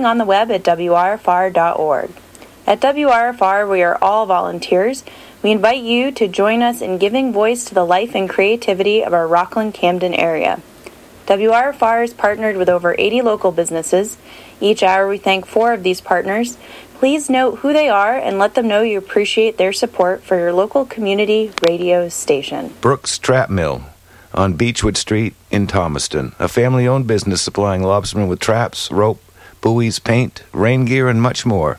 Streaming on the web at WRFR.org. At WRFR, we are all volunteers. We invite you to join us in giving voice to the life and creativity of our Rockland Camden area. WRFR is partnered with over 80 local businesses. Each hour, we thank four of these partners. Please note who they are and let them know you appreciate their support for your local community radio station. Brooks Trap Mill on Beechwood Street in Thomaston, a family owned business supplying lobstermen with traps, rope, buoys, paint, rain gear, and much more.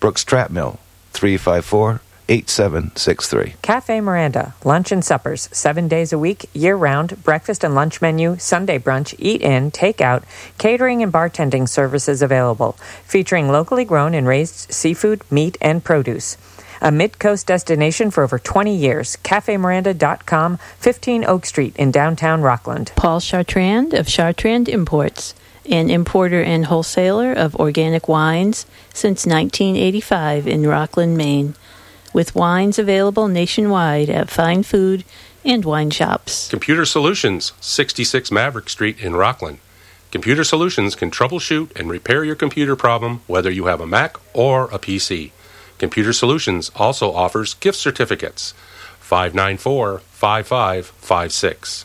Brooks Trap Mill, 354 8763. Cafe Miranda, lunch and suppers, seven days a week, year round, breakfast and lunch menu, Sunday brunch, eat in, take out, catering and bartending services available, featuring locally grown and raised seafood, meat, and produce. A mid coast destination for over 20 years. CafeMiranda.com, 15 Oak Street in downtown Rockland. Paul Chartrand of Chartrand Imports, an importer and wholesaler of organic wines since 1985 in Rockland, Maine with wines available nationwide at fine food and wine shops. Computer Solutions, 66 Maverick Street in Rockland. Computer Solutions can troubleshoot and repair your computer problem whether you have a Mac or a PC. Computer Solutions also offers gift certificates. 594 5556.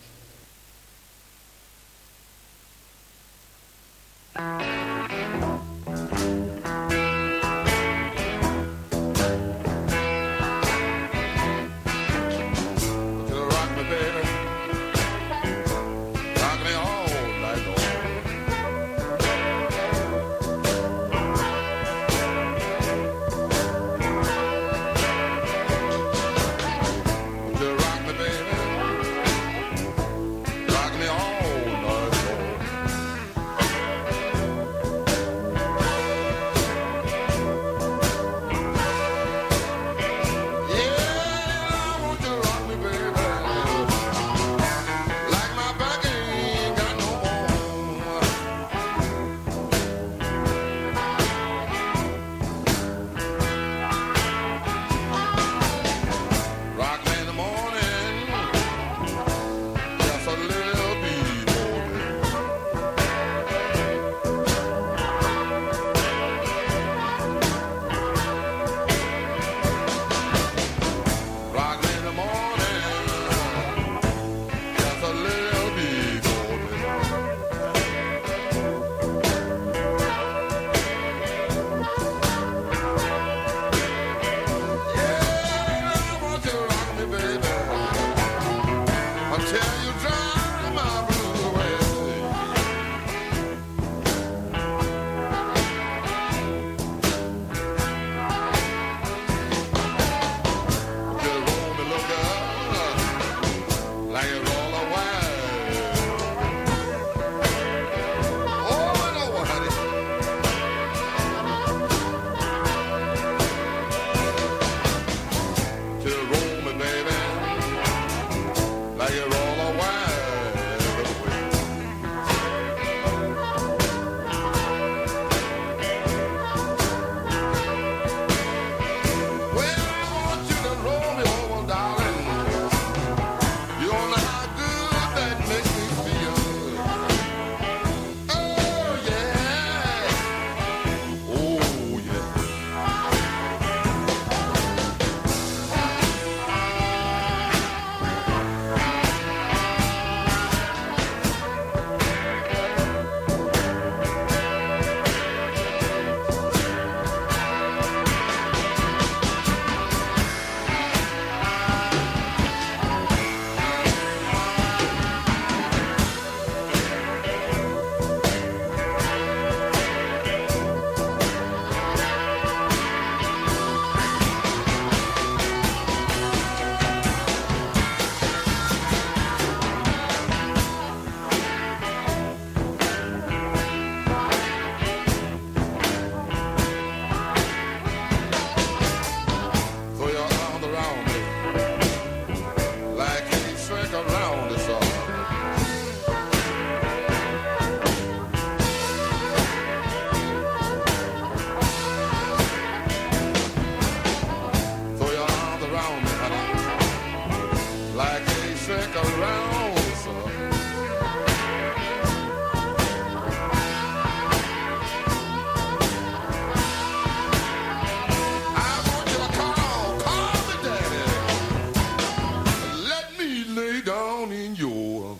in your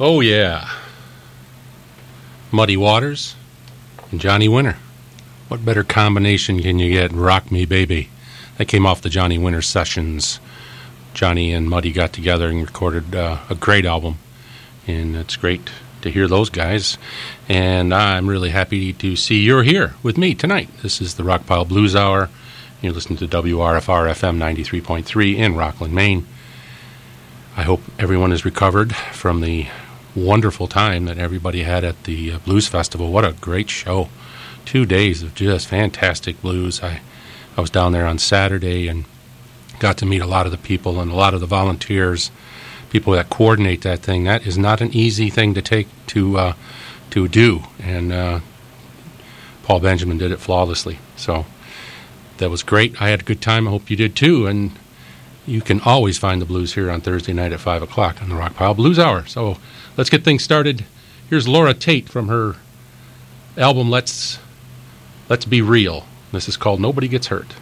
Oh yeah. Muddy Waters and Johnny Winter. What better combination can you get? Rock Me Baby. That came off the Johnny Winter sessions. Johnny and Muddy got together and recorded uh, a great album. And it's great to hear those guys. And I'm really happy to see you're here with me tonight. This is the Rockpile Blues Hour. You're listening to WRFR FM 93.3 in Rockland, Maine. I hope everyone has recovered from the wonderful time that everybody had at the uh, Blues Festival. What a great show. Two days of just fantastic blues. I, I was down there on Saturday and got to meet a lot of the people and a lot of the volunteers, people that coordinate that thing. That is not an easy thing to take to, uh, to do. And uh, Paul Benjamin did it flawlessly. So that was great. I had a good time. I hope you did too. And you can always find the blues here on Thursday night at 5 o'clock on the Rockpile Blues Hour. So let's get things started. Here's Laura Tate from her album Let's, Let's Be Real. This is called Nobody Gets Hurt.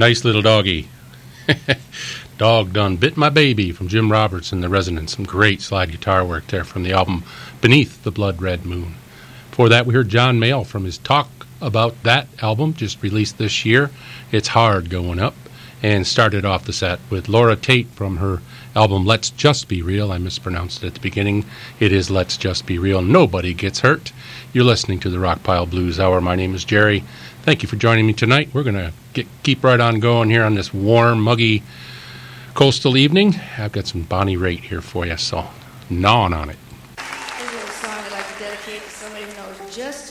Nice little doggy. Dog Done Bit My Baby from Jim Roberts and the Resonators. Some great slide guitar work there from the album Beneath the Blood Red Moon. Before that, we heard John Mayall from his talk about that album just released this year. It's Hard Going Up. And started off the set with Laura Tate from her album Let's Just Be Real. I mispronounced it at the beginning. It is Let's Just Be Real. Nobody gets hurt. You're listening to the Rockpile Blues Hour. My name is Jerry. Thank you for joining me tonight. We're going to keep right on going here on this warm, muggy coastal evening. I've got some Bonnie Raitt here for you, so gnawing on it. This is a song I'd dedicate to somebody who knows just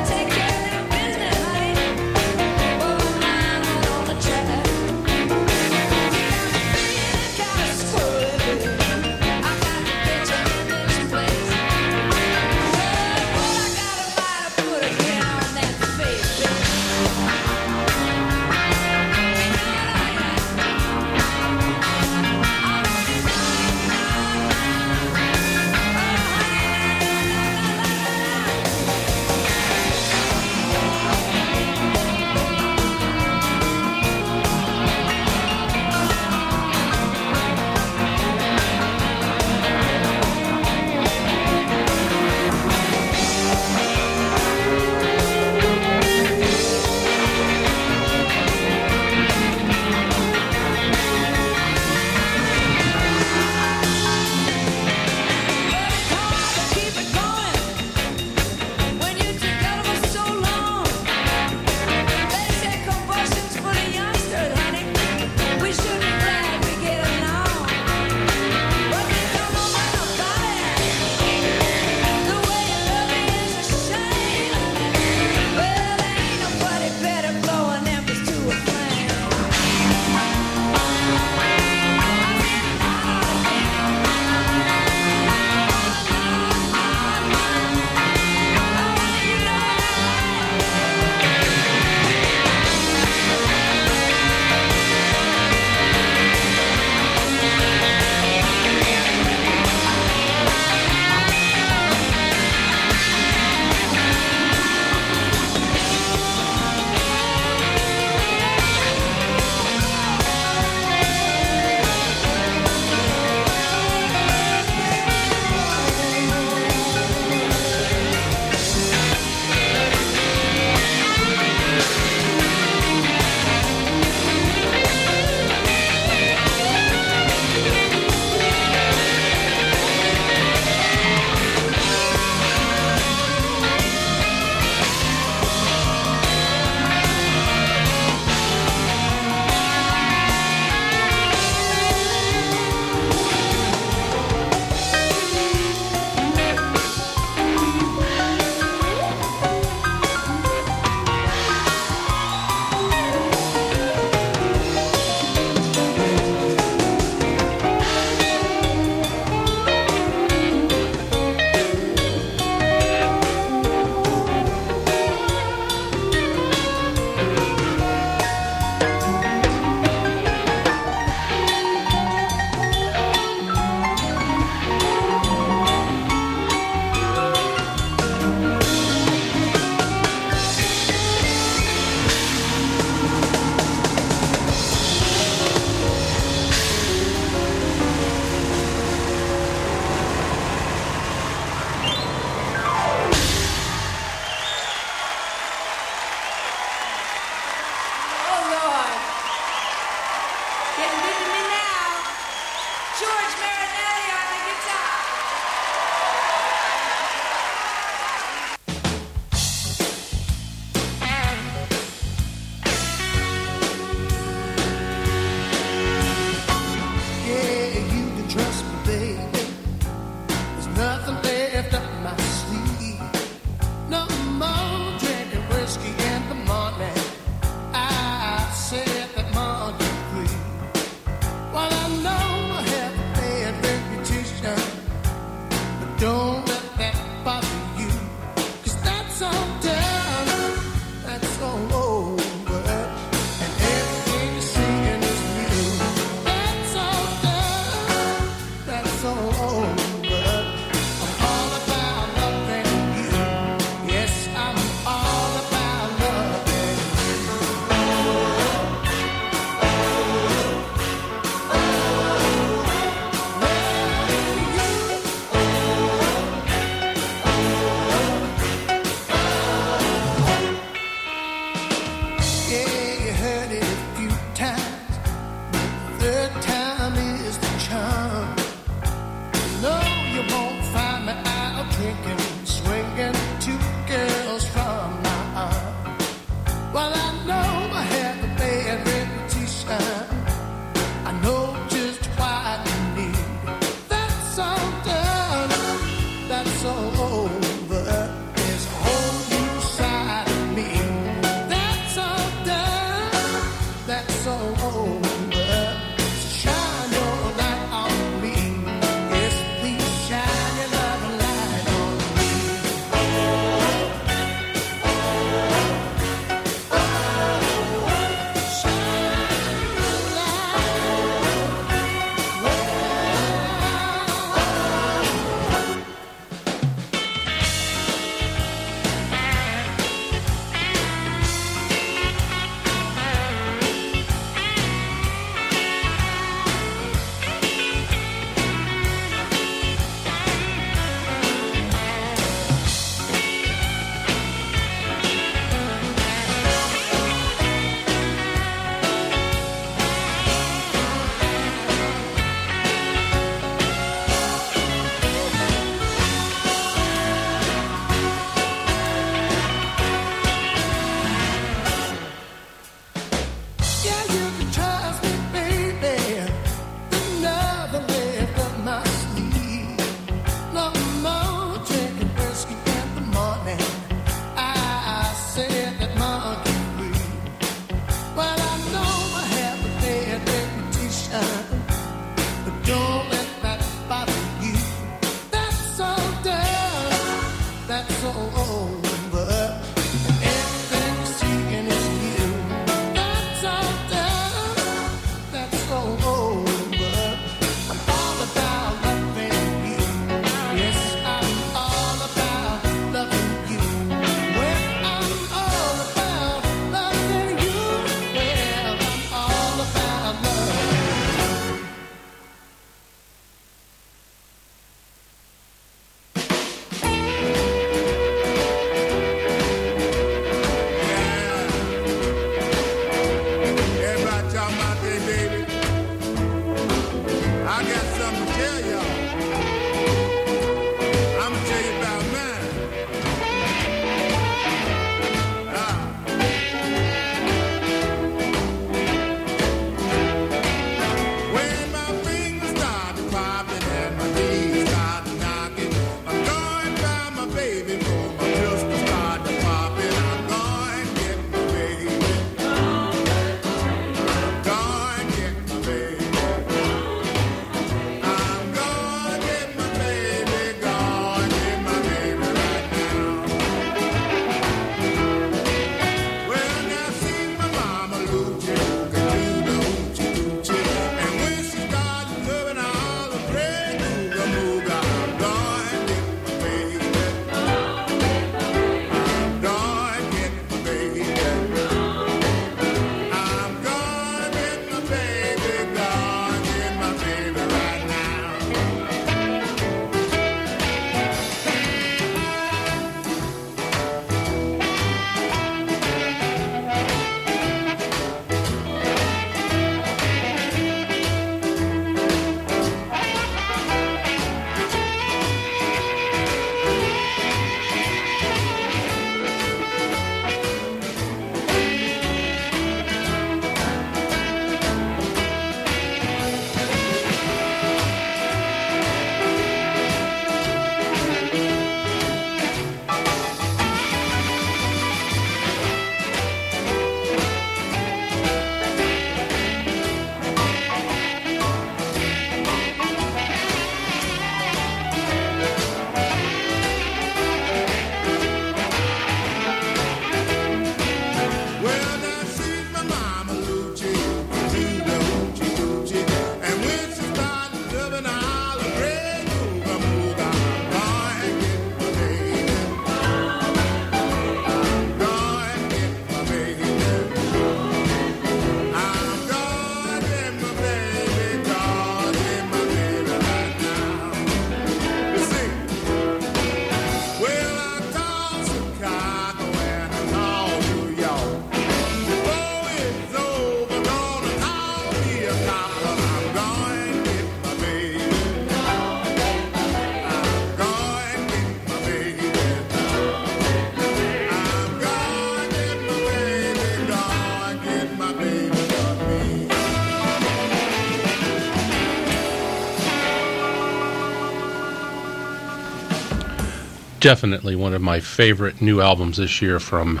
definitely one of my favorite new albums this year from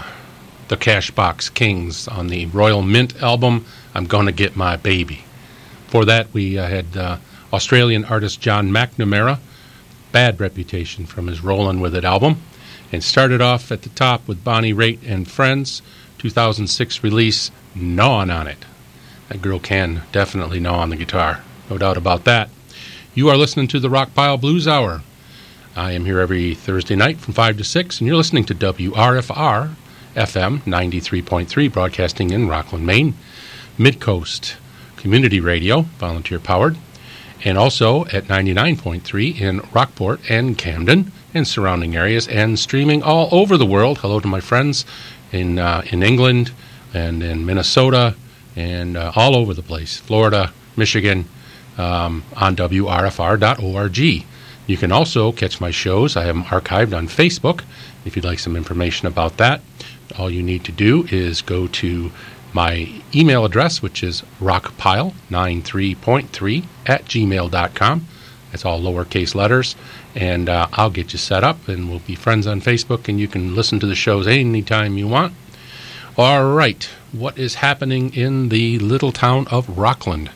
the Cashbox Kings on the Royal Mint album, I'm Gonna Get My Baby. For that, we uh, had uh, Australian artist John McNamara, bad reputation from his Rollin' With It album, and started off at the top with Bonnie Raitt and Friends, 2006 release, Gnawin' on It. That girl can definitely gnaw on the guitar, no doubt about that. You are listening to the Rockpile Blues Hour. I am here every Thursday night from 5 to 6, and you're listening to WRFR FM 93.3, broadcasting in Rockland, Maine, Midcoast Community Radio, volunteer powered, and also at 99.3 in Rockport and Camden and surrounding areas, and streaming all over the world. Hello to my friends in, uh, in England and in Minnesota and uh, all over the place, Florida, Michigan, um, on WRFR.org. You can also catch my shows. I have them archived on Facebook if you'd like some information about that. All you need to do is go to my email address, which is rockpile93.3 at gmail.com. That's all lowercase letters. And uh, I'll get you set up, and we'll be friends on Facebook, and you can listen to the shows anytime you want. All right, what is happening in the little town of Rockland?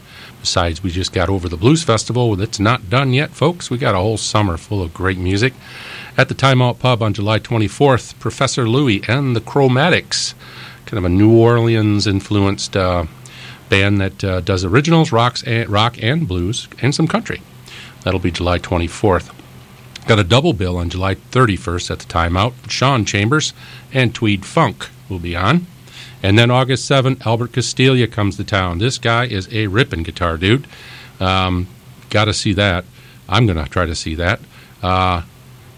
Besides, we just got over the Blues Festival. It's not done yet, folks. We got a whole summer full of great music. At the Time Out Pub on July 24th, Professor Louie and the Crowmatix, kind of a New Orleans influenced uh, band that uh, does originals, rocks and, rock and blues, and some country. That'll be July 24th. Got a double bill on July 31st at the Time Out. Sean Chambers and Tweed Funk will be on. And then August 7th, Albert Castiglia comes to town. This guy is a ripping guitar dude. Um, Got to see that. I'm going to try to see that. Uh,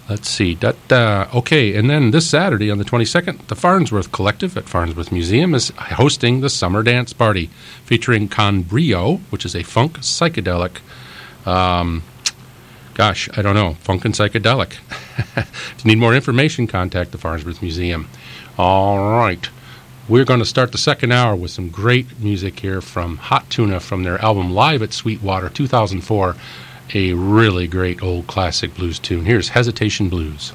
let's see. Okay, and then this Saturday on the 22nd, the Farnsworth Collective at Farnsworth Museum is hosting the Summer Dance Party featuring Conbrio, which is a funk psychedelic. Um, gosh, I don't know, funk and psychedelic. if you need more information, contact the Farnsworth Museum. All right. We're going to start the second hour with some great music here from Hot Tuna from their album Live at Sweetwater 2004. A really great old classic blues tune. Here's Hesitation Blues.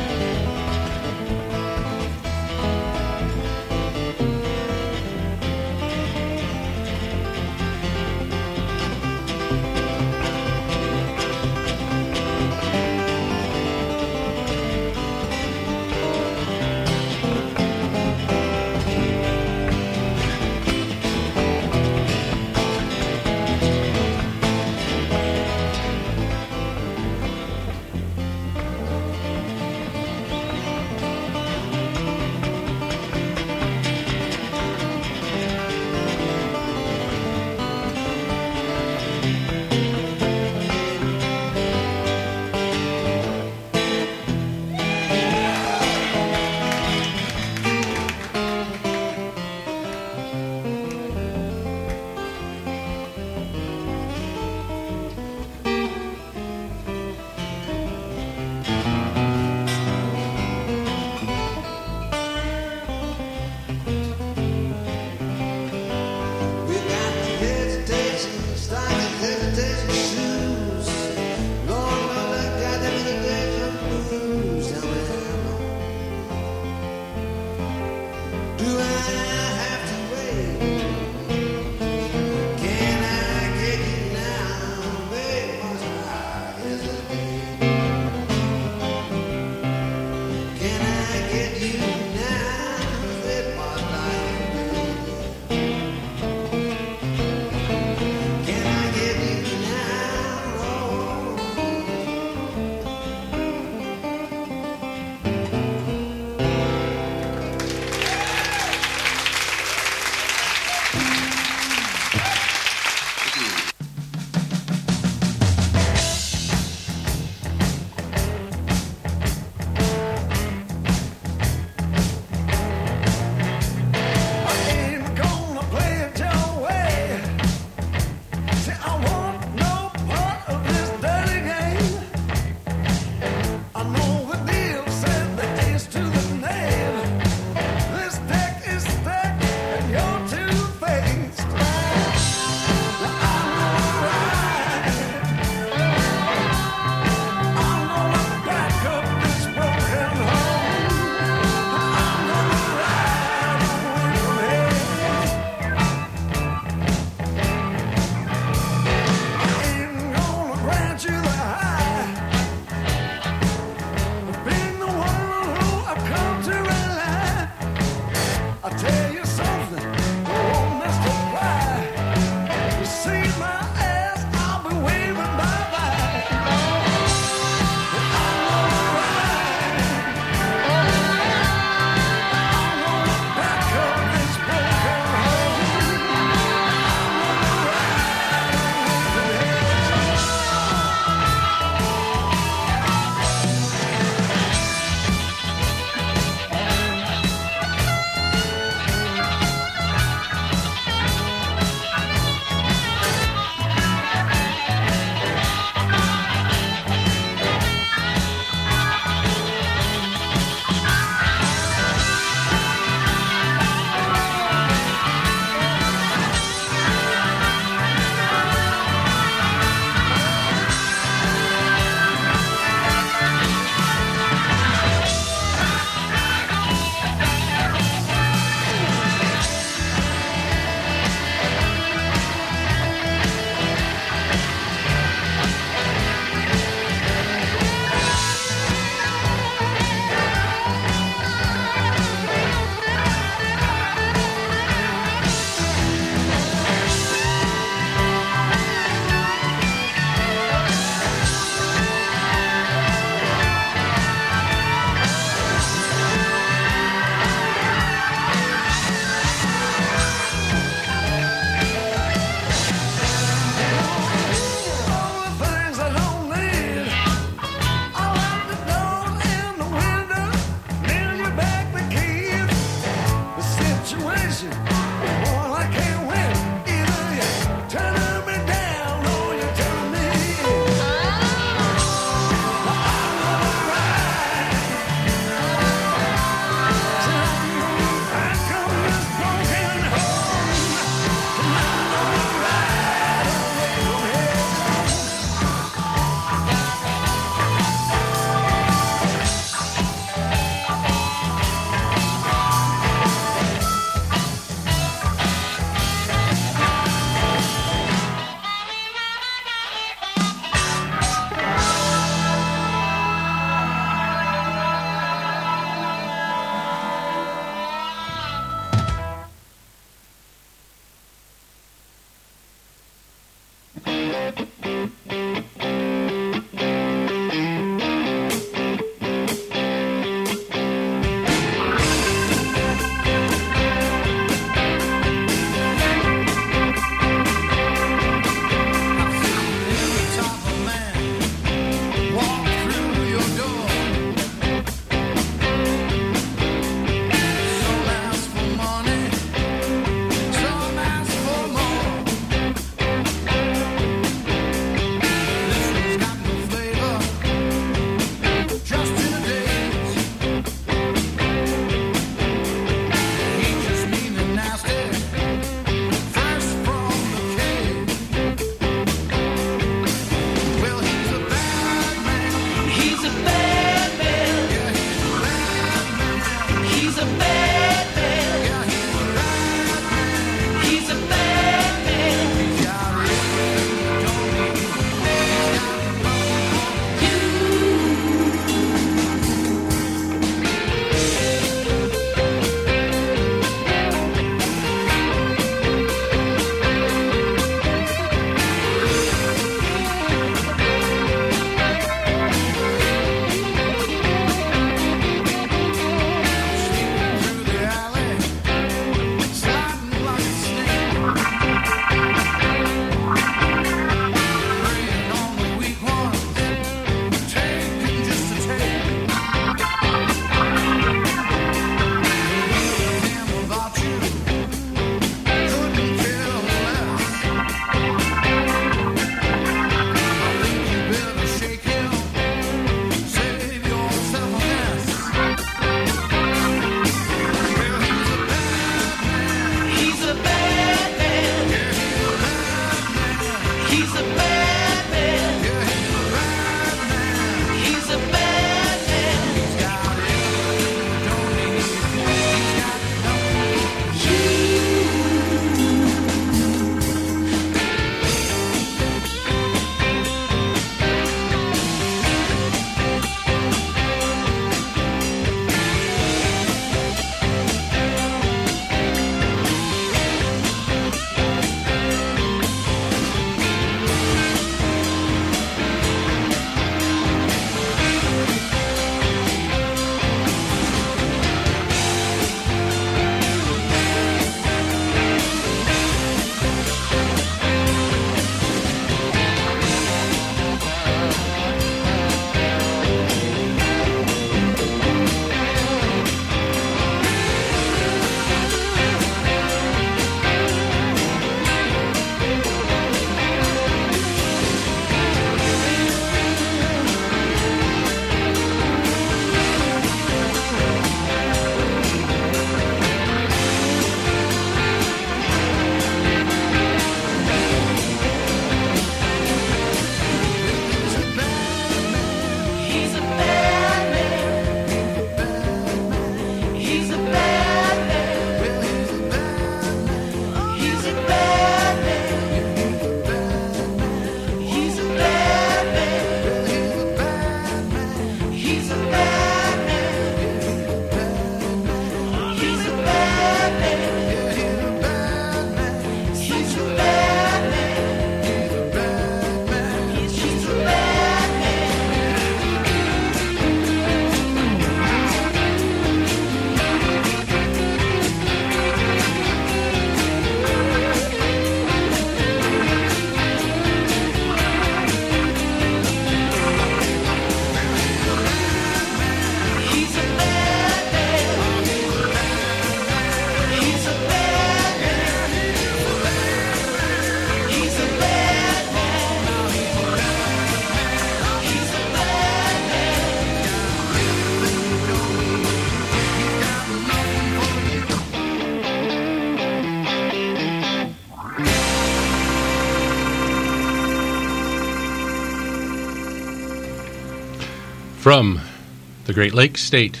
Great Lakes State,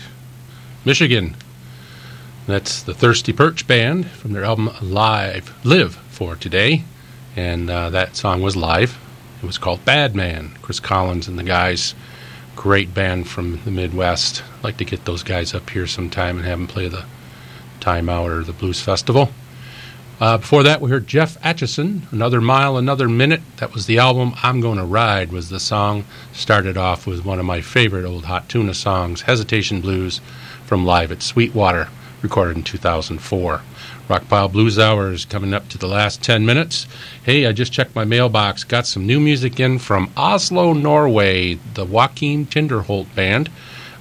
Michigan. That's the Thirsty Perch Band from their album Live, Live for today. And uh, that song was live. It was called Bad Man. Chris Collins and the guys, great band from the Midwest. I'd like to get those guys up here sometime and have them play the Time Out or the Blues Festival. Uh, before that, we heard Jeff Atchison, Another Mile, Another Minute. That was the album. I'm Going to Ride was the song. Started off with one of my favorite old Hot Tuna songs, Hesitation Blues, from Live at Sweetwater, recorded in 2004. Rockpile Blues Hour is coming up to the last 10 minutes. Hey, I just checked my mailbox. Got some new music in from Oslo, Norway, the Joakim Tinderholt Band.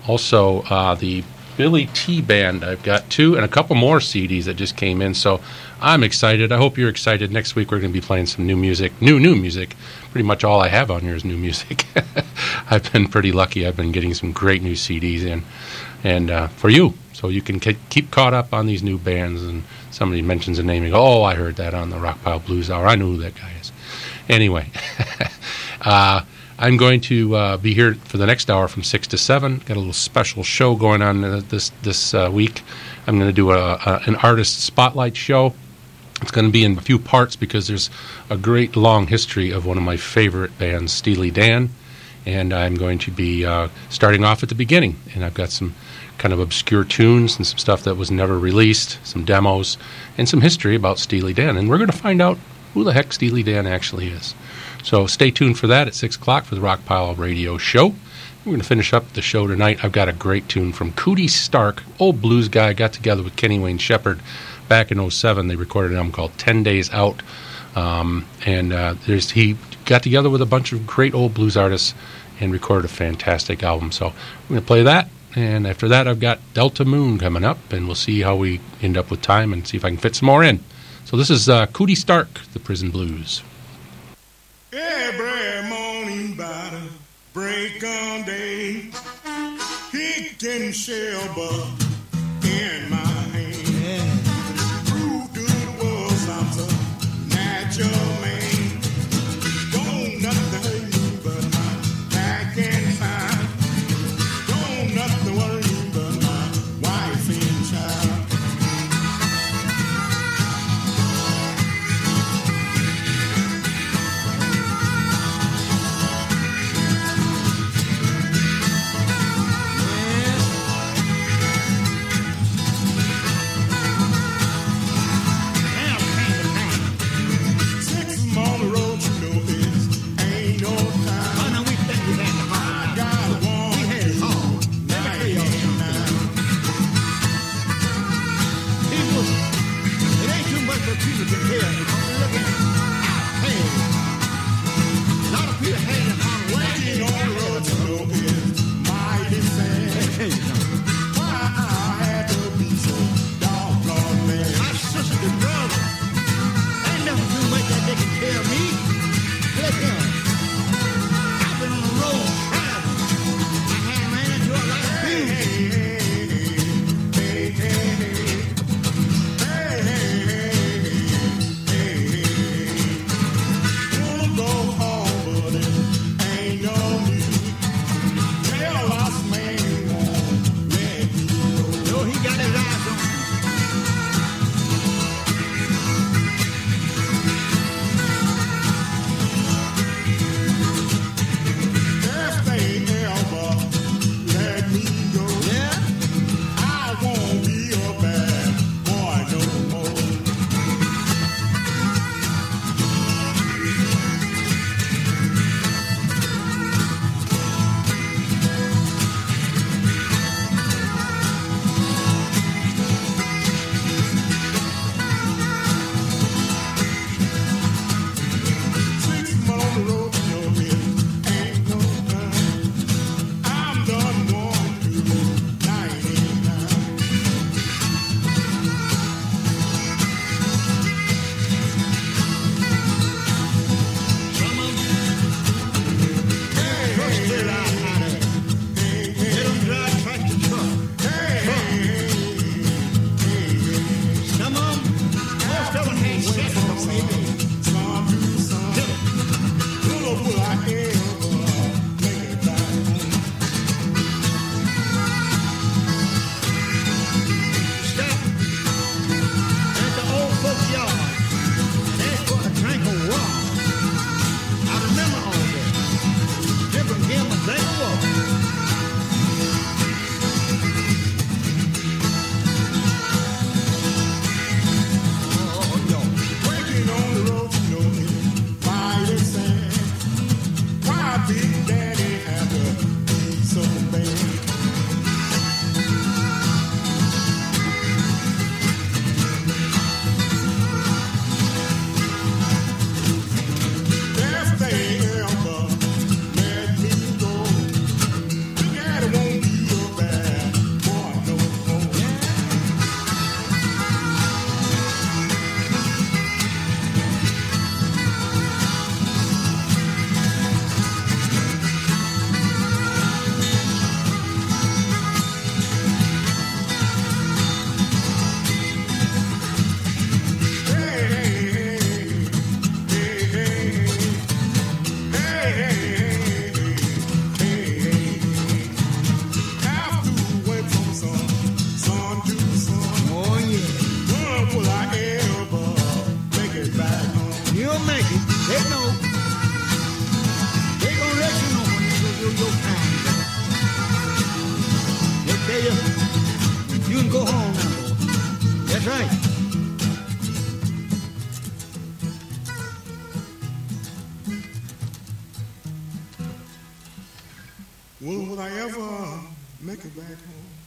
Also, uh, the Billy T Band. I've got two and a couple more CDs that just came in. So I'm excited. I hope you're excited. Next week we're going to be playing some new music, new new music. Pretty much all I have on here is new music. I've been pretty lucky. I've been getting some great new CDs in, and uh, for you, so you can keep caught up on these new bands. And somebody mentions a name, and go, "Oh, I heard that on the Rockpile Blues Hour. I know who that guy is." Anyway. uh, I'm going to uh, be here for the next hour from 6 to 7. Got a little special show going on uh, this, this uh, week. I'm going to do a, a, an artist spotlight show. It's going to be in a few parts because there's a great long history of one of my favorite bands, Steely Dan. And I'm going to be uh, starting off at the beginning. And I've got some kind of obscure tunes and some stuff that was never released, some demos, and some history about Steely Dan. And we're going to find out who the heck Steely Dan actually is. So stay tuned for that at 6 o'clock for the Rockpile Radio Show. We're going to finish up the show tonight. I've got a great tune from Cootie Stark, old blues guy, got together with Kenny Wayne Shepherd back in 07. They recorded an album called 10 Days Out. Um, and uh, there's, he got together with a bunch of great old blues artists and recorded a fantastic album. So we're going to play that. And after that, I've got Delta Moon coming up, and we'll see how we end up with time and see if I can fit some more in. So this is uh, Cootie Stark, the Prison Blues. Every morning by the break of day, kicking silver in my hand. Proved good was I'm a natural man. Amen. Will would I ever make it back home?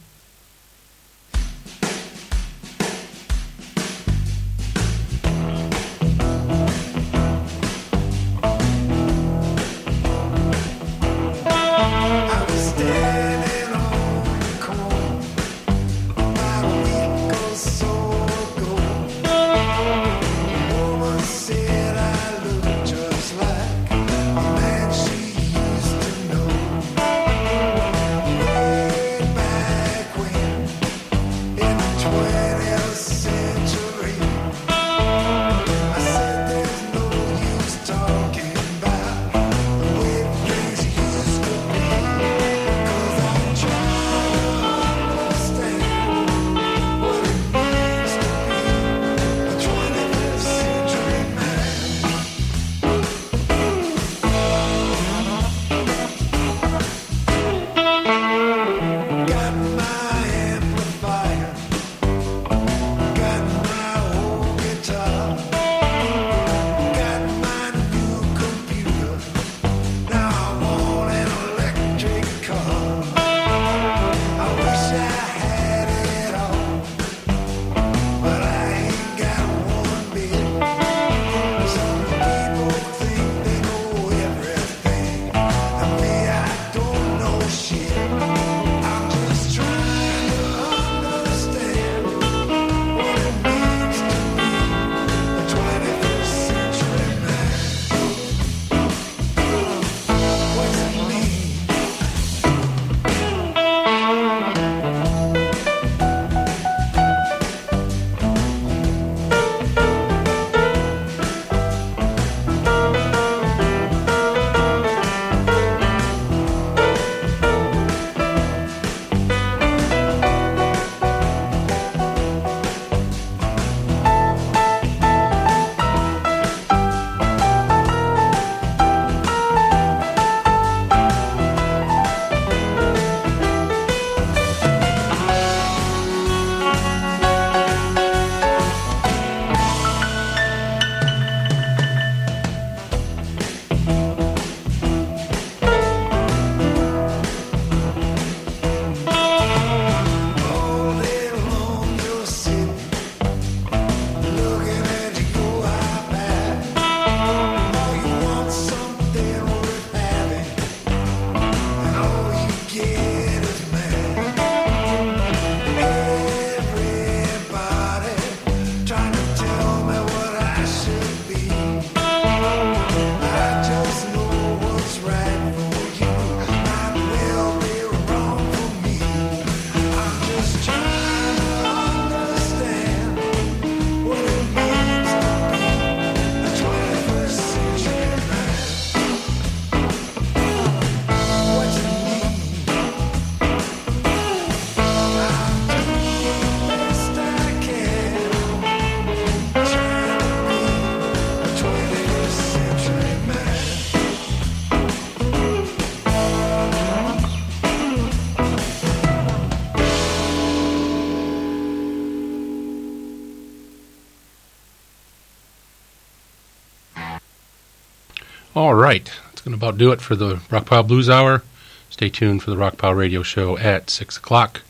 going to about do it for the Rock Pile Blues Hour. Stay tuned for the Rock Pile Radio Show at 6 o'clock.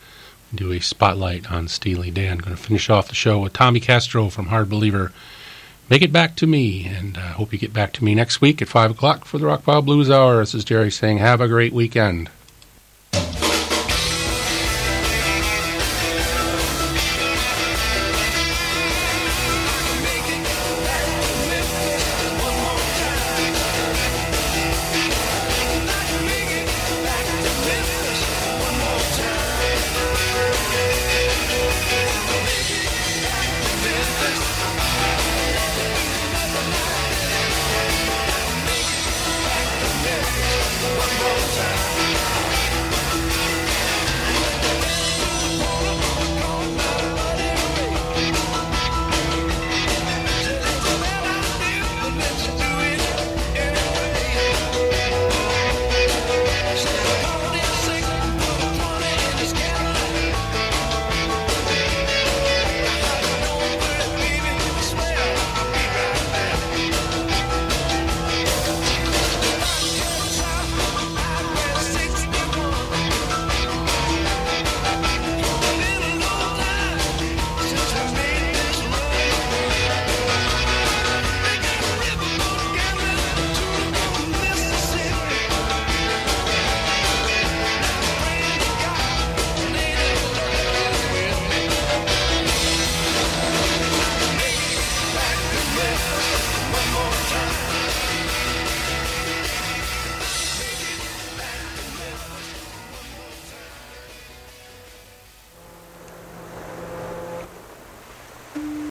Do a spotlight on Steely Dan. Going to finish off the show with Tommy Castro from Hard Believer. Make it back to me, and I hope you get back to me next week at 5 o'clock for the Rock Pile Blues Hour. This is Jerry saying, Have a great weekend.